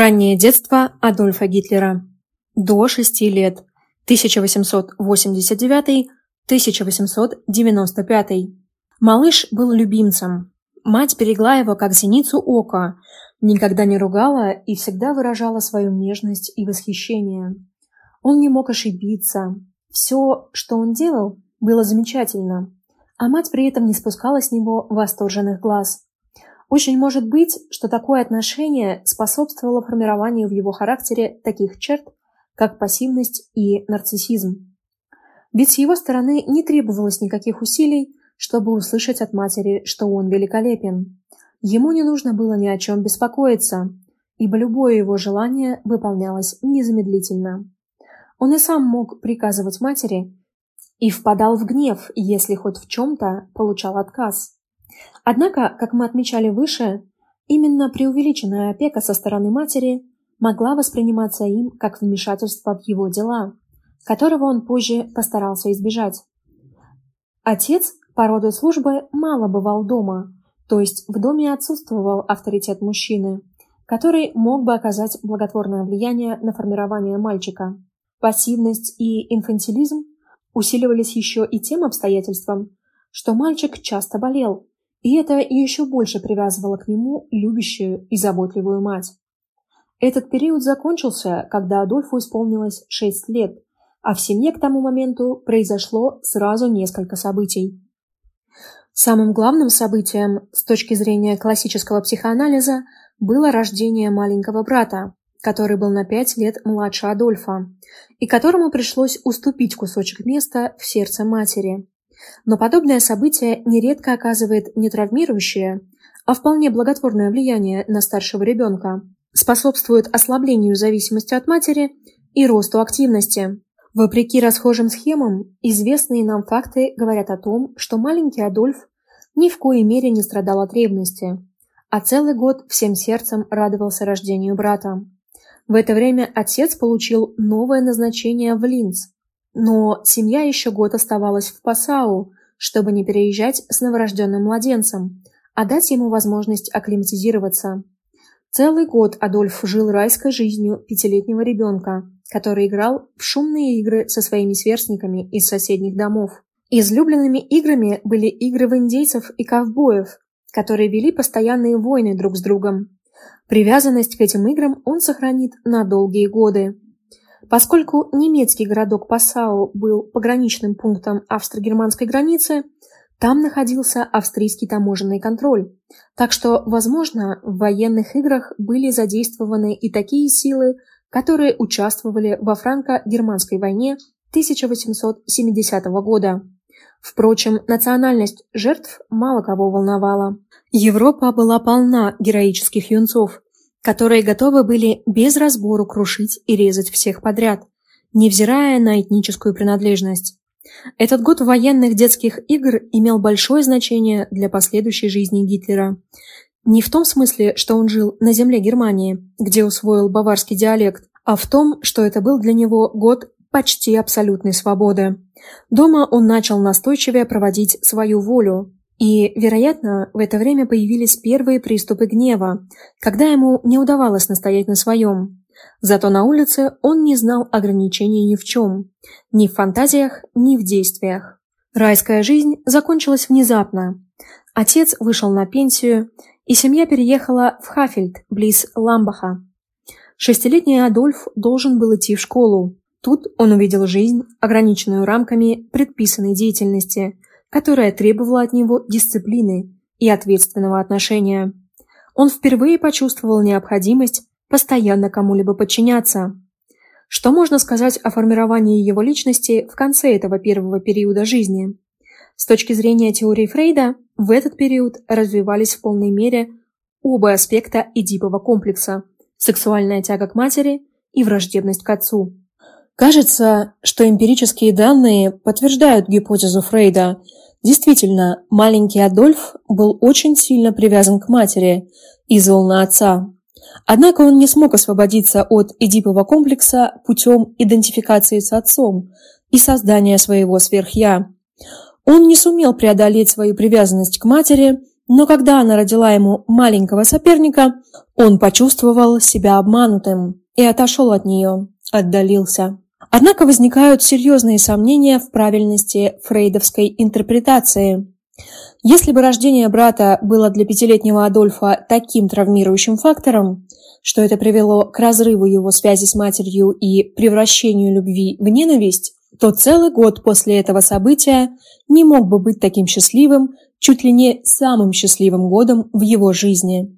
Раннее детство Адольфа Гитлера. До 6 лет. 1889-1895. Малыш был любимцем. Мать берегла его как зеницу ока, никогда не ругала и всегда выражала свою нежность и восхищение. Он не мог ошибиться. Все, что он делал, было замечательно, а мать при этом не спускала с него восторженных глаз. Очень может быть, что такое отношение способствовало формированию в его характере таких черт, как пассивность и нарциссизм. Ведь с его стороны не требовалось никаких усилий, чтобы услышать от матери, что он великолепен. Ему не нужно было ни о чем беспокоиться, ибо любое его желание выполнялось незамедлительно. Он и сам мог приказывать матери и впадал в гнев, если хоть в чем-то получал отказ. Однако, как мы отмечали выше, именно преувеличенная опека со стороны матери могла восприниматься им как вмешательство в его дела, которого он позже постарался избежать. Отец по роду службы мало бывал дома, то есть в доме отсутствовал авторитет мужчины, который мог бы оказать благотворное влияние на формирование мальчика. Пассивность и инфантилизм усиливались еще и тем обстоятельством, что мальчик часто болел, и это еще больше привязывало к нему любящую и заботливую мать. Этот период закончился, когда Адольфу исполнилось 6 лет, а в семье к тому моменту произошло сразу несколько событий. Самым главным событием с точки зрения классического психоанализа было рождение маленького брата, который был на пять лет младше Адольфа, и которому пришлось уступить кусочек места в сердце матери. Но подобное событие нередко оказывает не травмирующее, а вполне благотворное влияние на старшего ребенка, способствует ослаблению зависимости от матери и росту активности. Вопреки расхожим схемам, известные нам факты говорят о том, что маленький Адольф ни в коей мере не страдал от ревности, а целый год всем сердцем радовался рождению брата. В это время отец получил новое назначение в Линц, но семья еще год оставалась в Пасау, чтобы не переезжать с новорожденным младенцем, а дать ему возможность акклиматизироваться. Целый год Адольф жил райской жизнью пятилетнего ребенка, который играл в шумные игры со своими сверстниками из соседних домов. Излюбленными играми были игры в индейцев и ковбоев, которые вели постоянные войны друг с другом. Привязанность к этим играм он сохранит на долгие годы. Поскольку немецкий городок Пассау был пограничным пунктом австро-германской границы, там находился австрийский таможенный контроль. Так что, возможно, в военных играх были задействованы и такие силы, которые участвовали во франко-германской войне 1870 года. Впрочем, национальность жертв мало кого волновала. Европа была полна героических юнцов, которые готовы были без разбору крушить и резать всех подряд, невзирая на этническую принадлежность. Этот год военных детских игр имел большое значение для последующей жизни Гитлера. Не в том смысле, что он жил на земле Германии, где усвоил баварский диалект, а в том, что это был для него год почти абсолютной свободы. Дома он начал настойчивее проводить свою волю, и, вероятно, в это время появились первые приступы гнева, когда ему не удавалось настоять на своем. Зато на улице он не знал ограничений ни в чем, ни в фантазиях, ни в действиях. Райская жизнь закончилась внезапно. Отец вышел на пенсию, и семья переехала в Хафельд, близ Ламбаха. Шестилетний Адольф должен был идти в школу. Тут он увидел жизнь, ограниченную рамками предписанной деятельности – которая требовала от него дисциплины и ответственного отношения. Он впервые почувствовал необходимость постоянно кому-либо подчиняться. Что можно сказать о формировании его личности в конце этого первого периода жизни? С точки зрения теории Фрейда, в этот период развивались в полной мере оба аспекта Эдипового комплекса – сексуальная тяга к матери и враждебность к отцу. Кажется, что эмпирические данные подтверждают гипотезу Фрейда. Действительно, маленький Адольф был очень сильно привязан к матери и зол на отца. Однако он не смог освободиться от Эдипового комплекса путем идентификации с отцом и создания своего сверхя. Он не сумел преодолеть свою привязанность к матери, но когда она родила ему маленького соперника, он почувствовал себя обманутым и отошел от нее, отдалился. Однако возникают серьезные сомнения в правильности фрейдовской интерпретации. Если бы рождение брата было для пятилетнего Адольфа таким травмирующим фактором, что это привело к разрыву его связи с матерью и превращению любви в ненависть, то целый год после этого события не мог бы быть таким счастливым, чуть ли не самым счастливым годом в его жизни.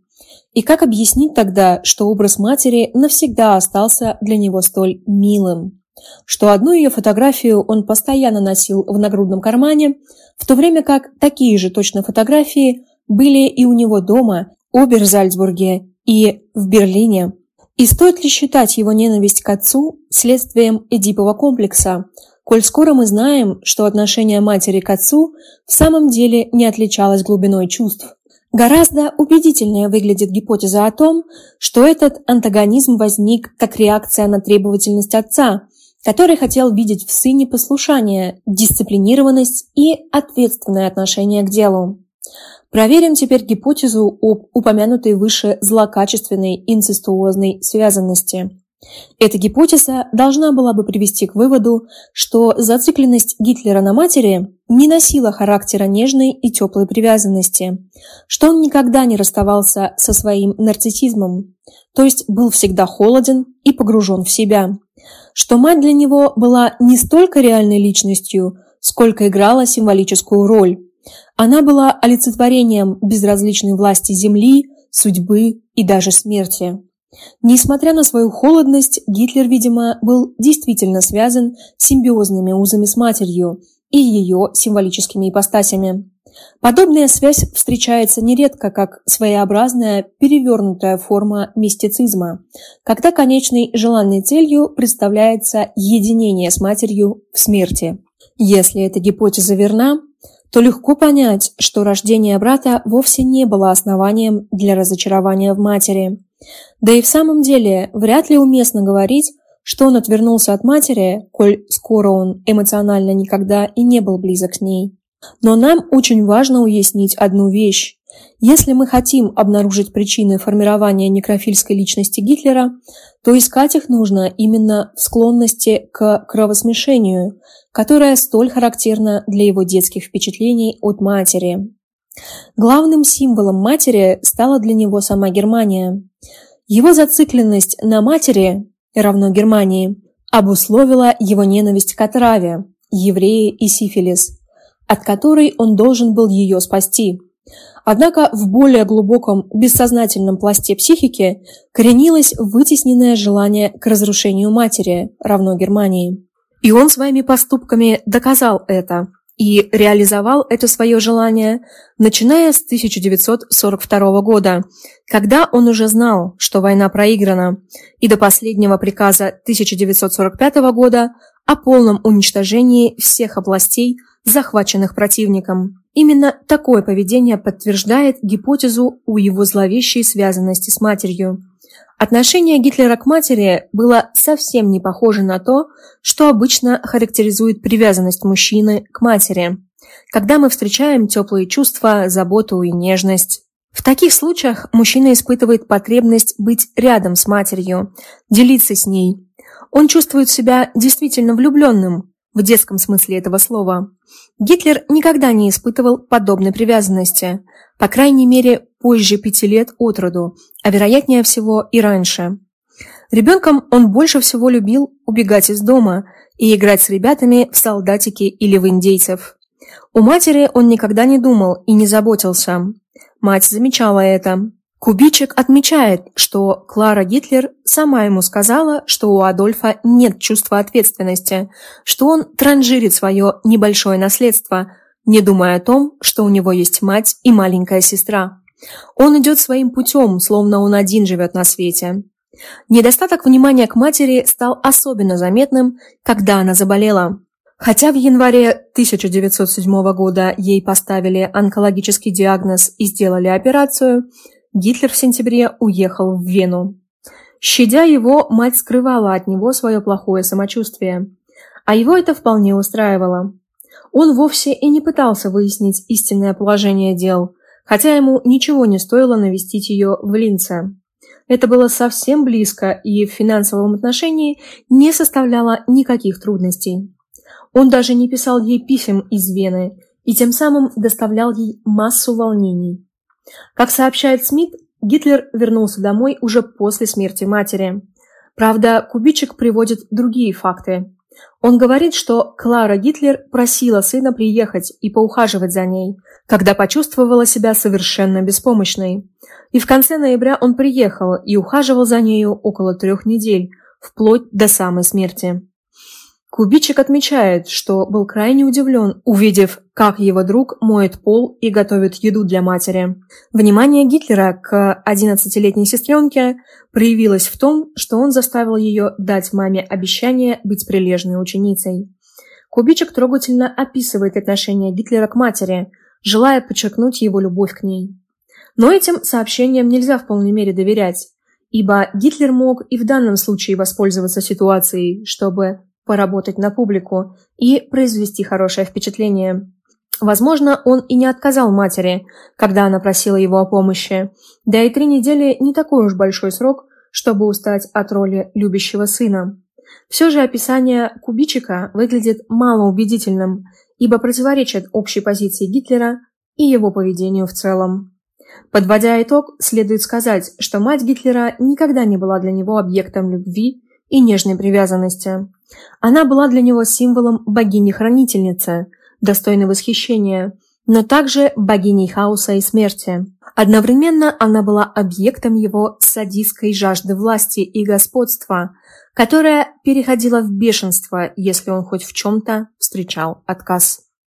И как объяснить тогда, что образ матери навсегда остался для него столь милым? Что одну ее фотографию он постоянно носил в нагрудном кармане, в то время как такие же точно фотографии были и у него дома, в Оберзальцбурге и в Берлине. И стоит ли считать его ненависть к отцу следствием Эдипова комплекса, коль скоро мы знаем, что отношение матери к отцу в самом деле не отличалось глубиной чувств? Гораздо убедительнее выглядит гипотеза о том, что этот антагонизм возник как реакция на требовательность отца, который хотел видеть в сыне послушание, дисциплинированность и ответственное отношение к делу. Проверим теперь гипотезу об упомянутой выше злокачественной инцестуозной связанности. Эта гипотеза должна была бы привести к выводу, что зацикленность Гитлера на матери не носила характера нежной и теплой привязанности, что он никогда не расставался со своим нарциссизмом, то есть был всегда холоден и погружен в себя, что мать для него была не столько реальной личностью, сколько играла символическую роль. Она была олицетворением безразличной власти земли, судьбы и даже смерти. Несмотря на свою холодность, Гитлер, видимо, был действительно связан симбиозными узами с матерью и ее символическими ипостасями. Подобная связь встречается нередко как своеобразная перевернутая форма мистицизма, когда конечной желанной целью представляется единение с матерью в смерти. Если эта гипотеза верна, то легко понять, что рождение брата вовсе не было основанием для разочарования в матери – да и в самом деле, вряд ли уместно говорить, что он отвернулся от матери, коль скоро он эмоционально никогда и не был близок с ней. Но нам очень важно уяснить одну вещь. Если мы хотим обнаружить причины формирования некрофильской личности Гитлера, то искать их нужно именно в склонности к кровосмешению, которая столь характерна для его детских впечатлений от матери. Главным символом матери стала для него сама Германия. Его зацикленность на матери, равно Германии, обусловила его ненависть к отраве, евреи и сифилис, от которой он должен был ее спасти. Однако в более глубоком бессознательном пласте психики коренилось вытесненное желание к разрушению матери, равно Германии. И он своими поступками доказал это и реализовал это свое желание, начиная с 1942 года, когда он уже знал, что война проиграна, и до последнего приказа 1945 года о полном уничтожении всех областей, захваченных противником. Именно такое поведение подтверждает гипотезу о его зловещей связанности с матерью. Отношение Гитлера к матери было совсем не похоже на то, что обычно характеризует привязанность мужчины к матери, когда мы встречаем теплые чувства, заботу и нежность. В таких случаях мужчина испытывает потребность быть рядом с матерью, делиться с ней. Он чувствует себя действительно влюбленным, в детском смысле этого слова. Гитлер никогда не испытывал подобной привязанности, по крайней мере, позже пяти лет от роду, а вероятнее всего и раньше. Ребенком он больше всего любил убегать из дома и играть с ребятами в солдатики или в индейцев. У матери он никогда не думал и не заботился. Мать замечала это. Кубичек отмечает, что Клара Гитлер сама ему сказала, что у Адольфа нет чувства ответственности, что он транжирит свое небольшое наследство, не думая о том, что у него есть мать и маленькая сестра. Он идет своим путем, словно он один живет на свете. Недостаток внимания к матери стал особенно заметным, когда она заболела. Хотя в январе 1907 года ей поставили онкологический диагноз и сделали операцию, Гитлер в сентябре уехал в Вену. Щадя его, мать скрывала от него свое плохое самочувствие. А его это вполне устраивало. Он вовсе и не пытался выяснить истинное положение дел, хотя ему ничего не стоило навестить ее в Линце. Это было совсем близко и в финансовом отношении не составляло никаких трудностей. Он даже не писал ей писем из Вены и тем самым доставлял ей массу волнений. Как сообщает Смит, Гитлер вернулся домой уже после смерти матери. Правда, Кубичек приводит другие факты. Он говорит, что Клара Гитлер просила сына приехать и поухаживать за ней, когда почувствовала себя совершенно беспомощной. И в конце ноября он приехал и ухаживал за нею около трех недель, вплоть до самой смерти. Кубичек отмечает, что был крайне удивлен, увидев, как его друг моет пол и готовит еду для матери. Внимание Гитлера к 11-летней сестренке проявилось в том, что он заставил ее дать маме обещание быть прилежной ученицей. Кубичек трогательно описывает отношение Гитлера к матери, желая подчеркнуть его любовь к ней. Но этим сообщениям нельзя в полной мере доверять, ибо Гитлер мог и в данном случае воспользоваться ситуацией, чтобы поработать на публику и произвести хорошее впечатление. Возможно, он и не отказал матери, когда она просила его о помощи. Да и три недели не такой уж большой срок, чтобы устать от роли любящего сына. Все же описание Кубичика выглядит малоубедительным, ибо противоречит общей позиции Гитлера и его поведению в целом. Подводя итог, следует сказать, что мать Гитлера никогда не была для него объектом любви и нежной привязанности. Она была для него символом богини-хранительницы, достойной восхищения, но также богиней хаоса и смерти. Одновременно она была объектом его садистской жажды власти и господства, которая переходила в бешенство, если он хоть в чем-то встречал отказ.